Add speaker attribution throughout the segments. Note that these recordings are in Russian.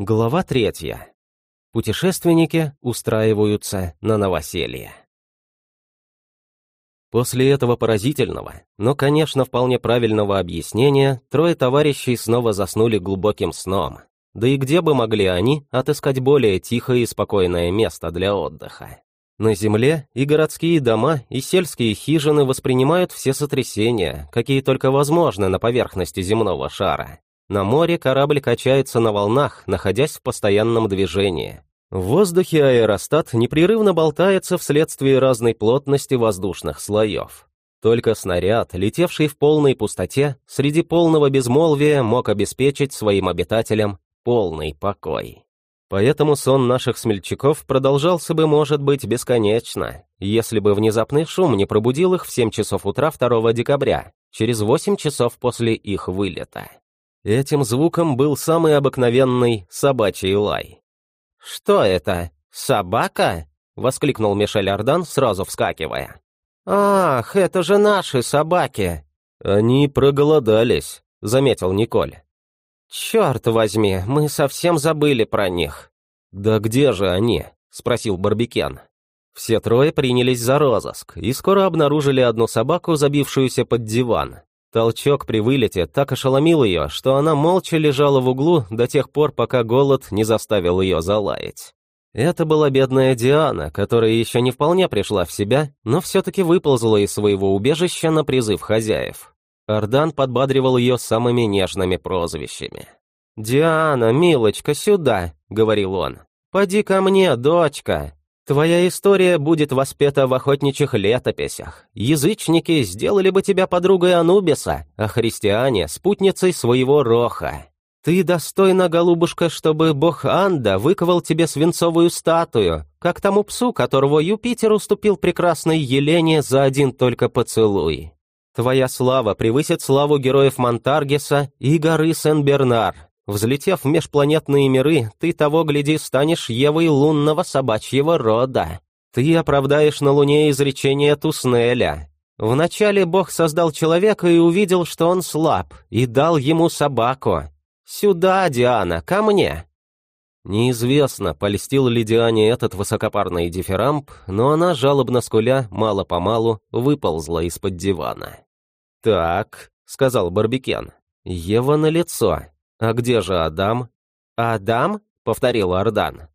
Speaker 1: Глава третья. Путешественники устраиваются на новоселье. После этого поразительного, но, конечно, вполне правильного объяснения, трое товарищей снова заснули глубоким сном. Да и где бы могли они отыскать более тихое и спокойное место для отдыха? На земле и городские дома, и сельские хижины воспринимают все сотрясения, какие только возможны на поверхности земного шара. На море корабль качается на волнах, находясь в постоянном движении. В воздухе аэростат непрерывно болтается вследствие разной плотности воздушных слоев. Только снаряд, летевший в полной пустоте, среди полного безмолвия мог обеспечить своим обитателям полный покой. Поэтому сон наших смельчаков продолжался бы, может быть, бесконечно, если бы внезапный шум не пробудил их в 7 часов утра 2 декабря, через 8 часов после их вылета. Этим звуком был самый обыкновенный собачий лай. «Что это? Собака?» — воскликнул Мишель Ардан, сразу вскакивая. «Ах, это же наши собаки!» «Они проголодались», — заметил Николь. «Черт возьми, мы совсем забыли про них». «Да где же они?» — спросил Барбикен. Все трое принялись за розыск и скоро обнаружили одну собаку, забившуюся под диван. Толчок при вылете так ошеломил ее, что она молча лежала в углу до тех пор, пока голод не заставил ее залаять. Это была бедная Диана, которая еще не вполне пришла в себя, но все-таки выползла из своего убежища на призыв хозяев. Ардан подбадривал ее самыми нежными прозвищами. «Диана, милочка, сюда!» — говорил он. «Поди ко мне, дочка!» Твоя история будет воспета в охотничьих летописях. Язычники сделали бы тебя подругой Анубиса, а христиане — спутницей своего Роха. Ты достойна, голубушка, чтобы бог Анда выковал тебе свинцовую статую, как тому псу, которого Юпитер уступил прекрасной Елене за один только поцелуй. Твоя слава превысит славу героев Монтаргеса и горы Сен-Бернар, Взлетев в межпланетные миры, ты того, гляди, станешь Евой лунного собачьего рода. Ты оправдаешь на Луне изречение Туснеля. Вначале Бог создал человека и увидел, что он слаб, и дал ему собаку. Сюда, Диана, ко мне!» Неизвестно, польстил ли Диане этот высокопарный дифирамб, но она, жалобно скуля, мало-помалу выползла из-под дивана. «Так», — сказал Барбикен, — «Ева на лицо. «А где же Адам?» «Адам?» — повторил Ардан.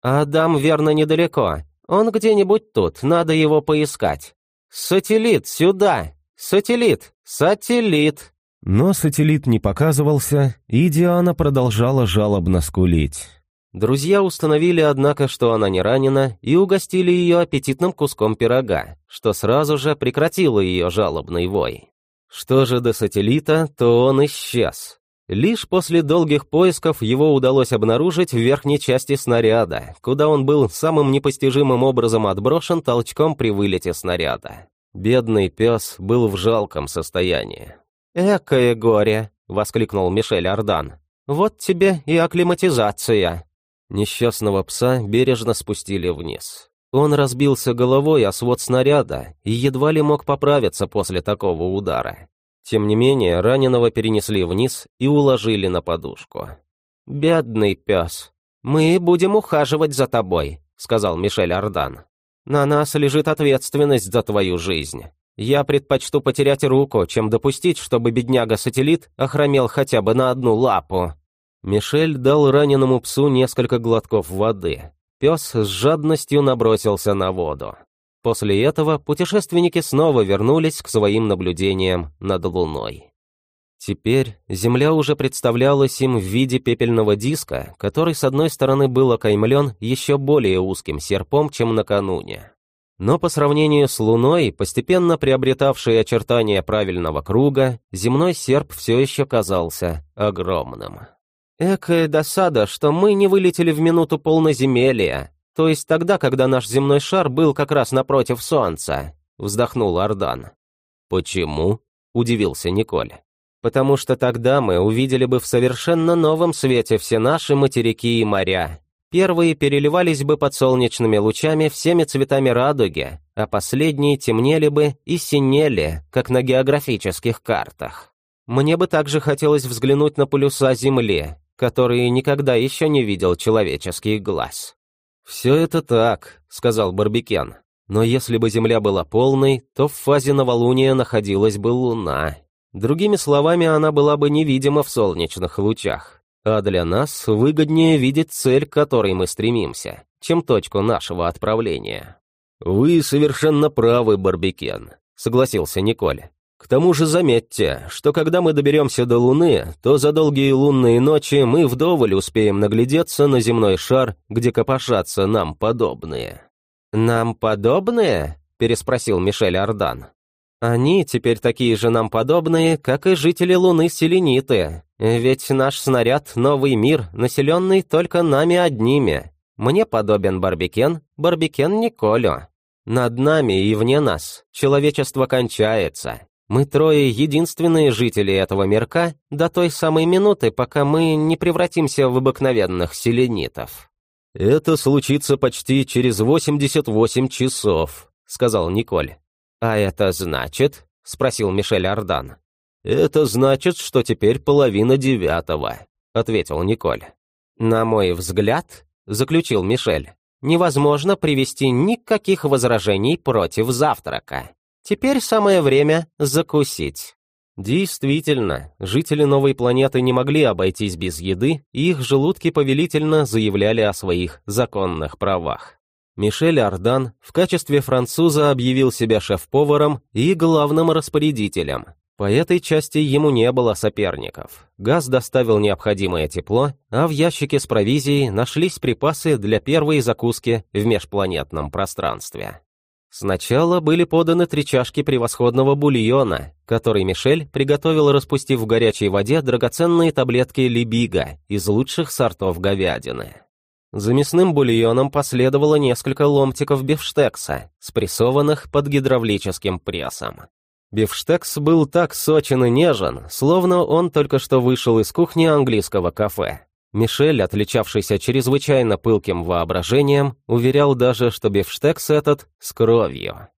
Speaker 1: «Адам, верно, недалеко. Он где-нибудь тут, надо его поискать. Сателлит, сюда! Сателлит! Сателлит!»
Speaker 2: Но сателлит не показывался, и Диана продолжала жалобно скулить.
Speaker 1: Друзья установили, однако, что она не ранена, и угостили ее аппетитным куском пирога, что сразу же прекратило ее жалобный вой. Что же до сателлита, то он исчез. Лишь после долгих поисков его удалось обнаружить в верхней части снаряда, куда он был самым непостижимым образом отброшен толчком при вылете снаряда. Бедный пес был в жалком состоянии. «Экое горе!» — воскликнул Мишель Ардан. «Вот тебе и акклиматизация!» Несчастного пса бережно спустили вниз. Он разбился головой о свод снаряда и едва ли мог поправиться после такого удара. Тем не менее, раненого перенесли вниз и уложили на подушку. «Бедный пес, мы будем ухаживать за тобой», — сказал Мишель Ардан. «На нас лежит ответственность за твою жизнь. Я предпочту потерять руку, чем допустить, чтобы бедняга-сателлит охромел хотя бы на одну лапу». Мишель дал раненому псу несколько глотков воды. Пес с жадностью набросился на воду. После этого путешественники снова вернулись к своим наблюдениям над Луной. Теперь Земля уже представлялась им в виде пепельного диска, который с одной стороны был окаймлен еще более узким серпом, чем накануне. Но по сравнению с Луной, постепенно приобретавшей очертания правильного круга, земной серп все еще казался огромным. «Экая досада, что мы не вылетели в минуту полноземелия», то есть тогда, когда наш земной шар был как раз напротив Солнца», — вздохнул Ардан. «Почему?» — удивился Николь. «Потому что тогда мы увидели бы в совершенно новом свете все наши материки и моря. Первые переливались бы под солнечными лучами всеми цветами радуги, а последние темнели бы и синели, как на географических картах. Мне бы также хотелось взглянуть на полюса Земли, который никогда еще не видел человеческий глаз. «Все это так», — сказал Барбикен. «Но если бы Земля была полной, то в фазе новолуния находилась бы Луна. Другими словами, она была бы невидима в солнечных лучах. А для нас выгоднее видеть цель, к которой мы стремимся, чем точку нашего отправления». «Вы совершенно правы, Барбикен», — согласился Николь. К тому же заметьте, что когда мы доберемся до Луны, то за долгие лунные ночи мы вдоволь успеем наглядеться на земной шар, где копошатся нам подобные». «Нам подобные?» — переспросил Мишель Ардан. «Они теперь такие же нам подобные, как и жители Луны Селениты, ведь наш снаряд — новый мир, населенный только нами одними. Мне подобен Барбикен, Барбикен Николю. Над нами и вне нас человечество кончается, мы трое единственные жители этого мирка до той самой минуты, пока мы не превратимся в обыкновенных селенитов».
Speaker 2: «Это случится почти через 88 часов», — сказал Николь.
Speaker 1: «А это значит?» — спросил Мишель Ардан.
Speaker 2: «Это значит, что теперь половина девятого», — ответил Николь.
Speaker 1: «На мой взгляд», — заключил Мишель, «невозможно привести никаких возражений против завтрака». Теперь самое время закусить. Действительно, жители новой планеты не могли обойтись без еды, и их желудки повелительно заявляли о своих законных правах. Мишель Ардан в качестве француза объявил себя шеф-поваром и главным распорядителем. По этой части ему не было соперников. Газ доставил необходимое тепло, а в ящике с провизией нашлись припасы для первой закуски в межпланетном пространстве. Сначала были поданы три чашки превосходного бульона, который Мишель приготовил, распустив в горячей воде драгоценные таблетки либига из лучших сортов говядины. За мясным бульоном последовало несколько ломтиков бифштекса, спрессованных под гидравлическим прессом. Бифштекс был так сочен и нежен, словно он только что вышел из кухни английского кафе. Мишель, отличавшийся чрезвычайно пылким воображением, уверял даже, что бифштекс этот с кровью.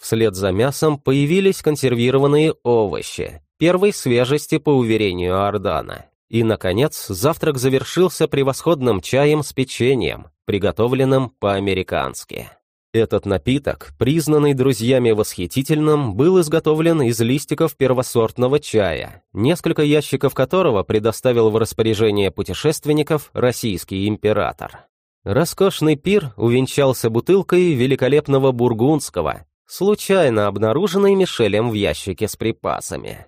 Speaker 1: Вслед за мясом появились консервированные овощи, первой свежести по уверению Ордана. И, наконец, завтрак завершился превосходным чаем с печеньем, приготовленным по-американски. Этот напиток, признанный друзьями восхитительным, был изготовлен из листиков первосортного чая, несколько ящиков которого предоставил в распоряжение путешественников российский император. Роскошный пир увенчался бутылкой великолепного бургундского, случайно обнаруженной Мишелем в ящике с припасами.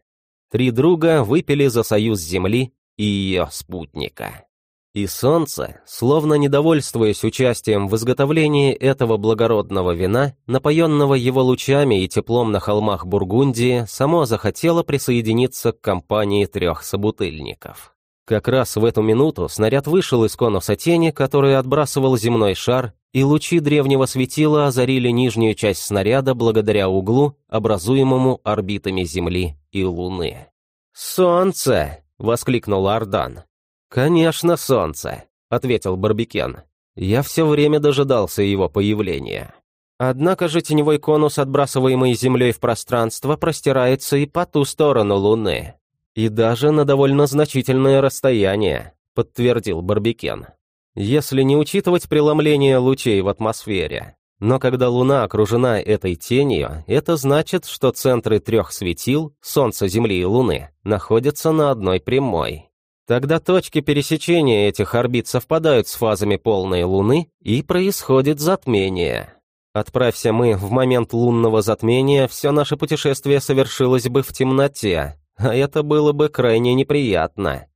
Speaker 1: Три друга выпили за союз Земли и ее спутника. И солнце, словно недовольствуясь участием в изготовлении этого благородного вина, напоенного его лучами и теплом на холмах Бургундии, само захотело присоединиться к компании трех собутыльников. Как раз в эту минуту снаряд вышел из конуса тени, который отбрасывал земной шар, и лучи древнего светила озарили нижнюю часть снаряда благодаря углу, образуемому орбитами Земли и Луны. «Солнце!» — воскликнул Ардан. «Конечно, солнце», — ответил Барбикен. «Я все время дожидался его появления». Однако же теневой конус, отбрасываемый Землей в пространство, простирается и по ту сторону Луны. И даже на довольно значительное расстояние, подтвердил Барбикен. Если не учитывать преломление лучей в атмосфере. Но когда Луна окружена этой тенью, это значит, что центры трех светил, Солнца, Земли и Луны, находятся на одной прямой. Тогда точки пересечения этих орбит совпадают с фазами полной Луны, и происходит затмение. Отправься мы в момент лунного затмения, все наше путешествие совершилось бы в темноте, а это было бы крайне неприятно.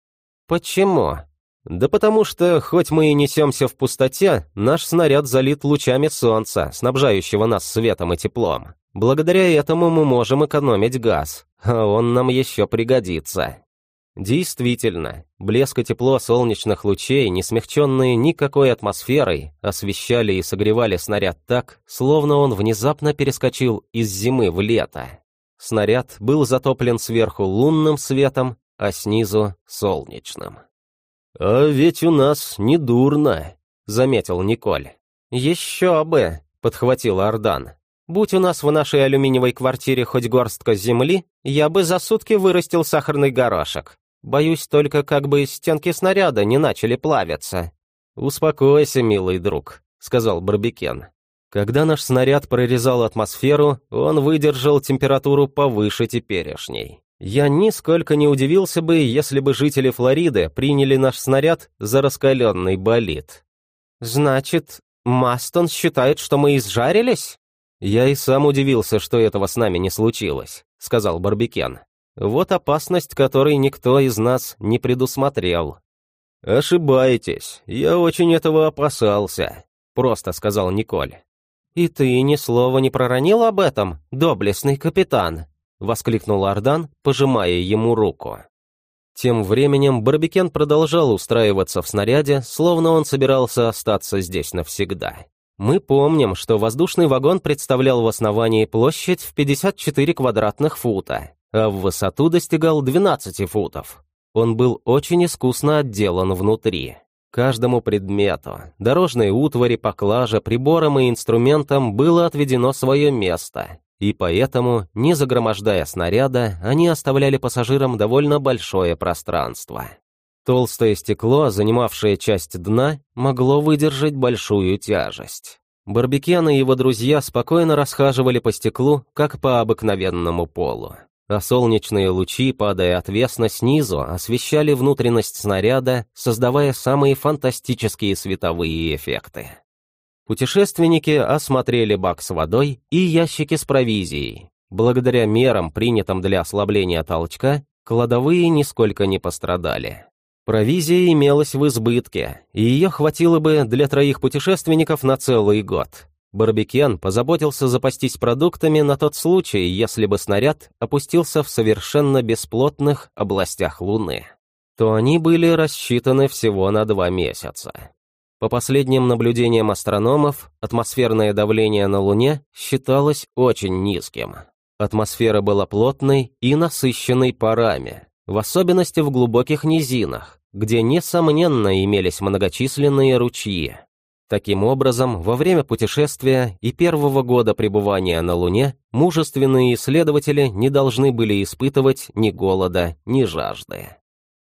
Speaker 1: Почему? Да потому что, хоть мы и несемся в пустоте, наш снаряд залит лучами солнца, снабжающего нас светом и теплом. Благодаря этому мы можем экономить газ, а он нам еще пригодится. Действительно, блеск и тепло солнечных лучей, не смягченные никакой атмосферой, освещали и согревали снаряд так, словно он внезапно перескочил из зимы в лето. Снаряд был затоплен сверху лунным светом, а снизу — солнечным.
Speaker 2: «А ведь у нас не дурно», — заметил Николь.
Speaker 1: «Еще бы», — подхватил Ардан. «Будь у нас в нашей алюминиевой квартире хоть горстка земли, я бы за сутки вырастил сахарный горошек. Боюсь только, как бы стенки снаряда не начали плавиться».
Speaker 2: «Успокойся, милый друг», — сказал Барбекен. Когда наш снаряд прорезал атмосферу, он выдержал температуру повыше теперешней. Я нисколько не удивился бы, если бы жители Флориды приняли наш снаряд за раскаленный болид.
Speaker 1: «Значит, Мастон считает, что мы изжарились?»
Speaker 2: «Я и сам удивился, что этого с нами не случилось», — сказал Барбекен. «Вот опасность, которой никто из нас не предусмотрел». «Ошибаетесь, я очень этого опасался», — просто сказал Николь.
Speaker 1: «И ты ни слова не проронил об этом, доблестный капитан?» — воскликнул Ардан, пожимая ему руку.
Speaker 2: Тем временем Барбекен продолжал устраиваться в снаряде, словно он собирался остаться здесь навсегда. Мы помним, что воздушный вагон представлял в основании площадь в 54 квадратных фута, а в высоту достигал 12 футов. Он был очень искусно отделан внутри. Каждому предмету, дорожной утвари, поклаже, приборам и инструментам было отведено свое место, и поэтому, не загромождая снаряда, они оставляли пассажирам довольно большое пространство. Толстое стекло, занимавшее часть дна, могло выдержать большую тяжесть. Барбекен и его друзья спокойно расхаживали по стеклу, как по обыкновенному полу. А солнечные лучи, падая отвесно снизу, освещали внутренность снаряда, создавая самые фантастические световые эффекты. Путешественники осмотрели бак с водой и ящики с провизией. Благодаря мерам, принятым для ослабления толчка, кладовые нисколько не пострадали. Провизия имелась в избытке, и ее хватило бы для троих путешественников на целый год. Барбекен позаботился запастись продуктами на тот случай, если бы снаряд опустился в совершенно бесплотных областях Луны. То они были рассчитаны всего на два месяца. По последним наблюдениям астрономов, атмосферное давление на Луне считалось очень низким. Атмосфера была плотной и насыщенной парами, в особенности в глубоких низинах, где, несомненно, имелись многочисленные ручьи. Таким образом, во время путешествия и первого года пребывания на Луне мужественные исследователи не должны были испытывать ни голода, ни жажды.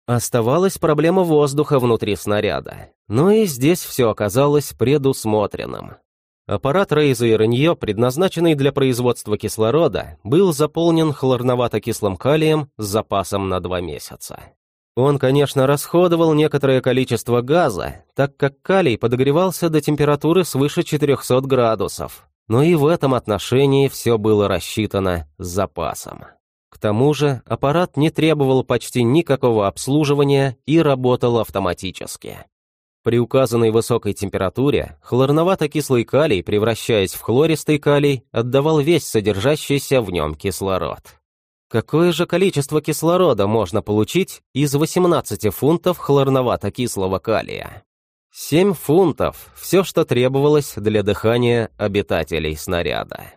Speaker 2: Оставалась проблема воздуха внутри снаряда, но и здесь все оказалось предусмотренным. Аппарат Рейза и Ренье, предназначенный для производства кислорода, был заполнен хлорновато-кислым калием с запасом на два месяца. Он, конечно, расходовал некоторое количество газа, так как калий подогревался до температуры свыше 400 градусов, но и в этом отношении все было рассчитано с запасом. К тому же аппарат не требовал почти никакого обслуживания и работал автоматически. При указанной высокой температуре хлорновато-кислый калий, превращаясь в хлористый калий, отдавал весь содержащийся в нем кислород. Какое же количество кислорода можно получить из 18 фунтов хлорновато-кислого калия? 7 фунтов – все, что требовалось для дыхания обитателей снаряда.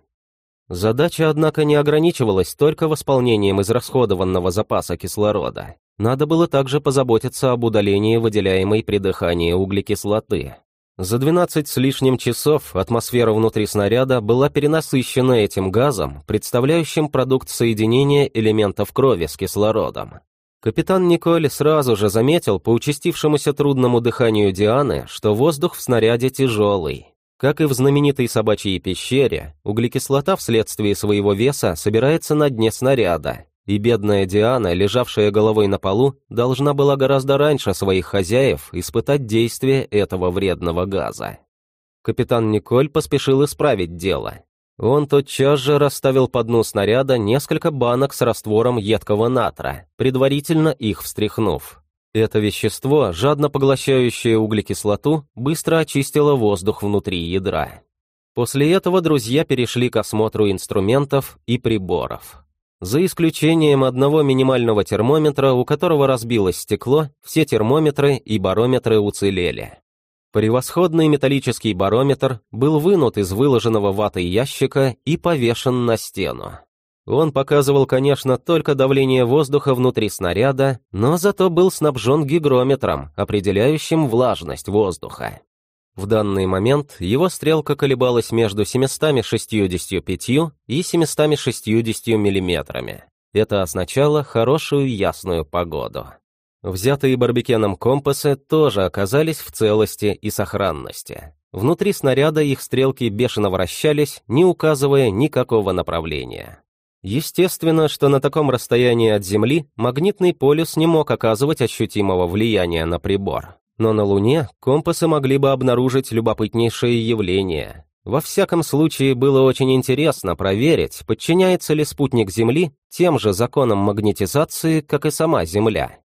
Speaker 2: Задача, однако, не ограничивалась только восполнением израсходованного запаса кислорода. Надо было также позаботиться об удалении выделяемой при дыхании углекислоты. За 12 с лишним часов атмосфера внутри снаряда была перенасыщена этим газом, представляющим продукт соединения элементов крови с кислородом. Капитан Николь сразу же заметил по участившемуся трудному дыханию Дианы, что воздух в снаряде тяжелый, как и в знаменитой собачьей пещере, углекислота вследствие своего веса собирается на дне снаряда, и бедная Диана, лежавшая головой на полу, должна была гораздо раньше своих хозяев испытать действие этого вредного газа. Капитан Николь поспешил исправить дело. Он тотчас же расставил по дну снаряда несколько банок с раствором едкого натра, предварительно их встряхнув. Это вещество, жадно поглощающее углекислоту, быстро очистило воздух внутри ядра. После этого друзья перешли к осмотру инструментов и приборов. За исключением одного минимального термометра, у которого разбилось стекло, все термометры и барометры уцелели. Превосходный металлический барометр был вынут из выложенного ватой ящика и повешен на стену. Он показывал, конечно, только давление воздуха внутри снаряда, но зато был снабжен гигрометром, определяющим влажность воздуха. В данный момент его стрелка колебалась между 765 и 760 миллиметрами. Это означало хорошую ясную погоду. Взятые Барбекеном компасы тоже оказались в целости и сохранности. Внутри снаряда их стрелки бешено вращались, не указывая никакого направления. Естественно, что на таком расстоянии от Земли магнитный полюс не мог оказывать ощутимого влияния на прибор. Но на Луне компасы могли бы обнаружить любопытнейшее явление. Во всяком случае, было очень интересно проверить, подчиняется ли спутник Земли тем же законам магнетизации, как и сама Земля.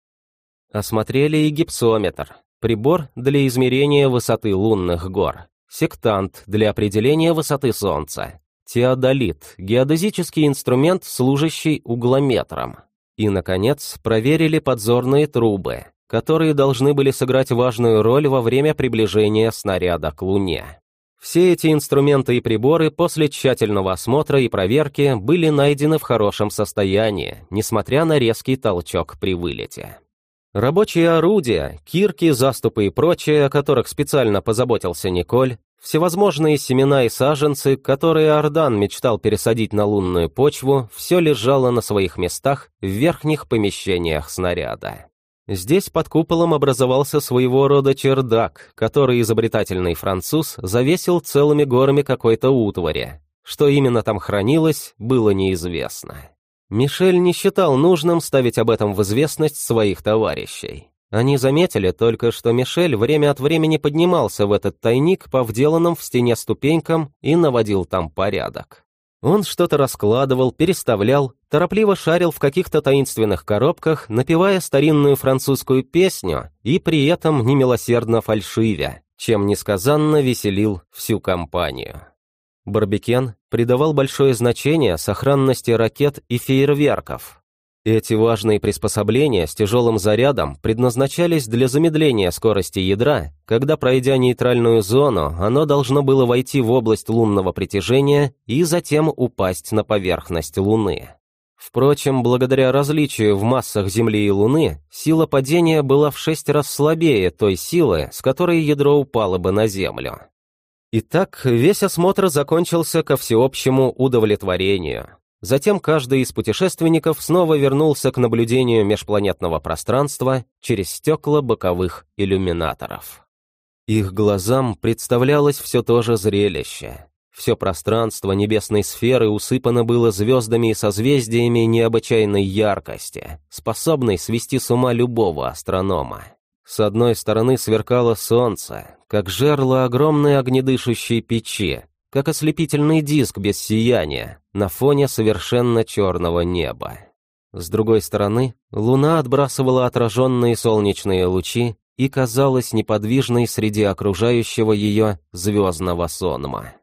Speaker 2: Осмотрели и гипсометр, прибор для измерения высоты лунных гор, сектант для определения высоты Солнца, Теодолит – геодезический инструмент, служащий углометром. И, наконец, проверили подзорные трубы, которые должны были сыграть важную роль во время приближения снаряда к Луне. Все эти инструменты и приборы после тщательного осмотра и проверки были найдены в хорошем состоянии, несмотря на резкий толчок при вылете. Рабочие орудия, кирки, заступы и прочее, о которых специально позаботился Николь, Всевозможные семена и саженцы, которые Ордан мечтал пересадить на лунную почву, все лежало на своих местах в верхних помещениях снаряда. Здесь под куполом образовался своего рода чердак, который изобретательный француз завесил целыми горами какой-то утвари. Что именно там хранилось, было неизвестно. Мишель не считал нужным ставить об этом в известность своих товарищей. Они заметили только, что Мишель время от времени поднимался в этот тайник по вделанным в стене ступенькам и наводил там порядок. Он что-то раскладывал, переставлял, торопливо шарил в каких-то таинственных коробках, напевая старинную французскую песню и при этом немилосердно фальшивя, чем несказанно веселил всю компанию. Барбекен придавал большое значение сохранности ракет и фейерверков, эти важные приспособления с тяжелым зарядом предназначались для замедления скорости ядра, когда, пройдя нейтральную зону, оно должно было войти в область лунного притяжения и затем упасть на поверхность Луны. Впрочем, благодаря различию в массах Земли и Луны, сила падения была в шесть раз слабее той силы, с которой ядро упало бы на Землю. Итак, весь осмотр закончился ко всеобщему удовлетворению. Затем каждый из путешественников снова вернулся к наблюдению межпланетного пространства через стекла боковых иллюминаторов. Их глазам представлялось все то же зрелище. Все пространство небесной сферы усыпано было звездами и созвездиями необычайной яркости, способной свести с ума любого астронома. С одной стороны сверкало солнце, как жерло огромной огнедышащей печи, как ослепительный диск без сияния на фоне совершенно черного неба. С другой стороны, луна отбрасывала отраженные солнечные лучи и казалась неподвижной среди окружающего ее звездного сонма.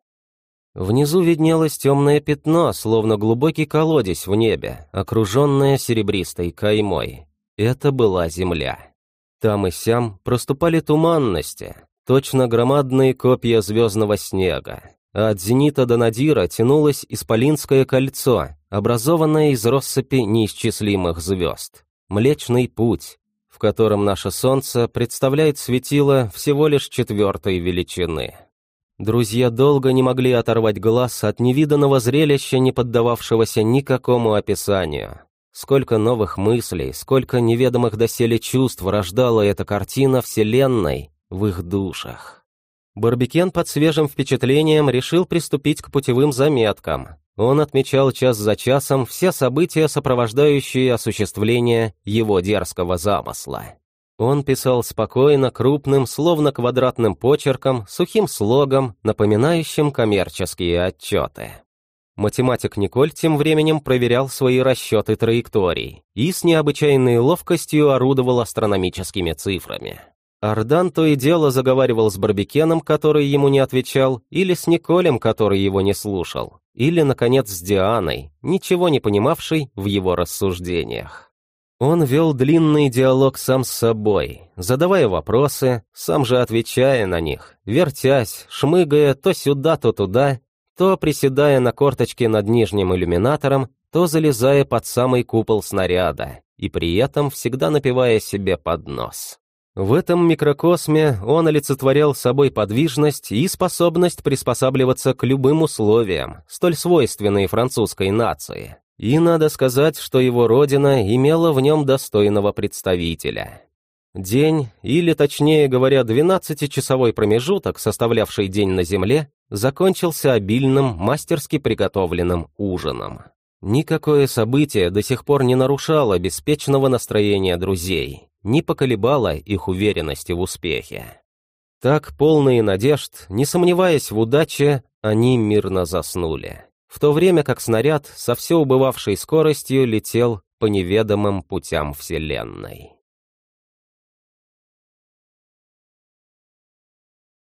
Speaker 2: Внизу виднелось темное пятно, словно глубокий колодец в небе, окруженное серебристой каймой. Это была земля. Там и сям проступали туманности, точно громадные копья звездного снега, а от зенита до надира тянулось исполинское кольцо, образованное из россыпи неисчислимых звезд. Млечный путь, в котором наше Солнце представляет светило всего лишь четвертой величины. Друзья долго не могли оторвать глаз от невиданного зрелища, не поддававшегося никакому описанию. Сколько новых мыслей, сколько неведомых доселе чувств рождала эта картина Вселенной в их душах. Барбекен под свежим впечатлением решил приступить к путевым заметкам. Он отмечал час за часом все события, сопровождающие осуществление его дерзкого замысла. Он писал спокойно, крупным, словно квадратным почерком, сухим слогом, напоминающим коммерческие отчеты. Математик Николь тем временем проверял свои расчеты траекторий и с необычайной ловкостью орудовал астрономическими цифрами. Ардан то и дело заговаривал с Барбекеном, который ему не отвечал, или с Николем, который его не слушал, или, наконец, с Дианой, ничего не понимавшей в его рассуждениях. Он вел длинный диалог сам с собой, задавая вопросы, сам же отвечая на них, вертясь, шмыгая то сюда, то туда, то приседая на корточке над нижним иллюминатором, то залезая под самый купол снаряда, и при этом всегда напивая себе под нос. В этом микрокосме он олицетворял собой подвижность и способность приспосабливаться к любым условиям, столь свойственные французской нации. И надо сказать, что его родина имела в нем достойного представителя. День, или точнее говоря, 12-часовой промежуток, составлявший день на Земле, закончился обильным, мастерски приготовленным ужином. Никакое событие до сих пор не нарушало беспечного настроения друзей, не поколебало их уверенности в успехе. Так, полные надежд, не сомневаясь в удаче, они мирно заснули, в то время как снаряд со все убывавшей скоростью летел по неведомым путям Вселенной.